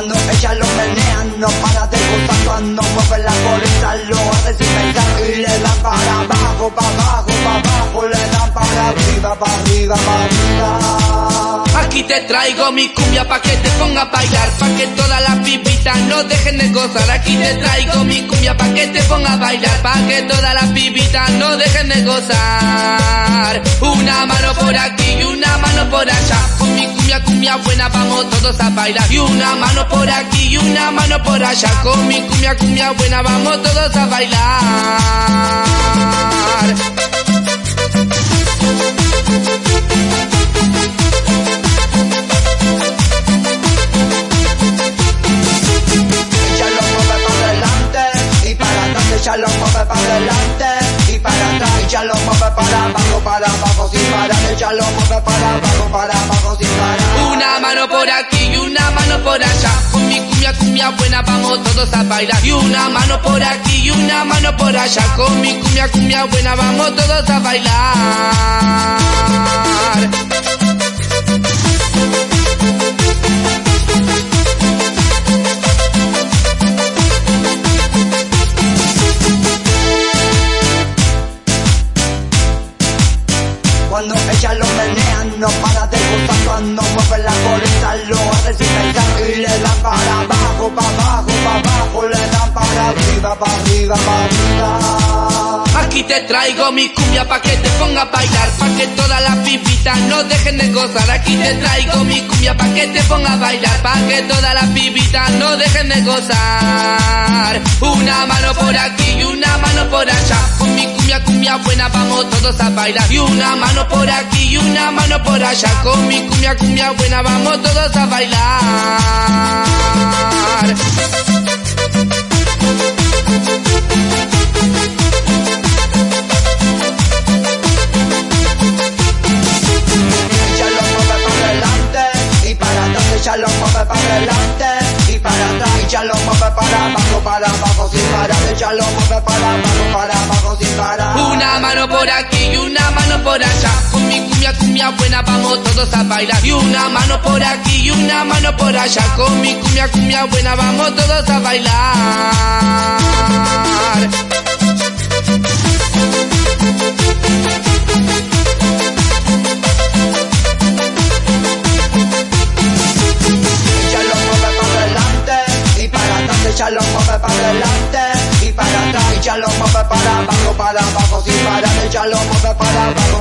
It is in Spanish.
Cuando ella lo menea no para de gozar Cuando mueve la colita lo hace sin pensar Y le dan para abajo, para abajo, para abajo Le dan para arriba, para arriba, para arriba. Aquí te traigo mi cumbia pa' que te ponga a bailar Pa' que todas las pipitas no dejen de gozar. Aquí te traigo mi cumbia pa' que te ponga a bailar Pa' que todas las pipitas no dejen de gozar cumbia, buena vamos todos a bailar. Y una mano por aquí y una mano por allá. Con mi cumbia, cumbia buena vamos todos a bailar. Ella lo mueve para adelante y para atrás Ella lo mueve para adelante para atrás Ella lo mueve para abajo, para abajo sin parar Ella lo mueve para abajo, para abajo sin parar Una mano por aquí y una mano por allá. Con mi cumbia, cumbia buena vamos todos a bailar. Y una mano por aquí y una mano por allá. Con mi cumbia, cumbia buena vamos todos a bailar. Ella lo menea no para de gozar Cuando mueve la colita lo hace sin pensar Y le dan para abajo, para abajo, para abajo Le dan para arriba, para arriba, para arriba Aquí te traigo mi cumbia pa' que te ponga a bailar, pa' que todas las pipitas no dejen de gozar. Aquí te traigo mi cumbia pa' que te ponga a bailar, pa' que todas las pipitas no dejen de gozar. Una mano por aquí y una mano vamos todos a bailar. Y una mano por aquí y una mano por allá. Con mi cumbia, cumbia buena vamos todos a bailar. Ella lo mueve para adelante y para atrás y Ella lo mueve para abajo, para abajo sin parar Ella lo mueve para abajo, para abajo sin parar Una mano por aquí y una mano por allá. Con mi cumbia, cumbia buena vamos todos a bailar. Y una mano por aquí y una mano por allá. Con mi cumbia, cumbia buena vamos todos a bailar. adelante y para atrás, ya lo mueve para abajo, para abajo, sin parar, ya lo mueve para abajo.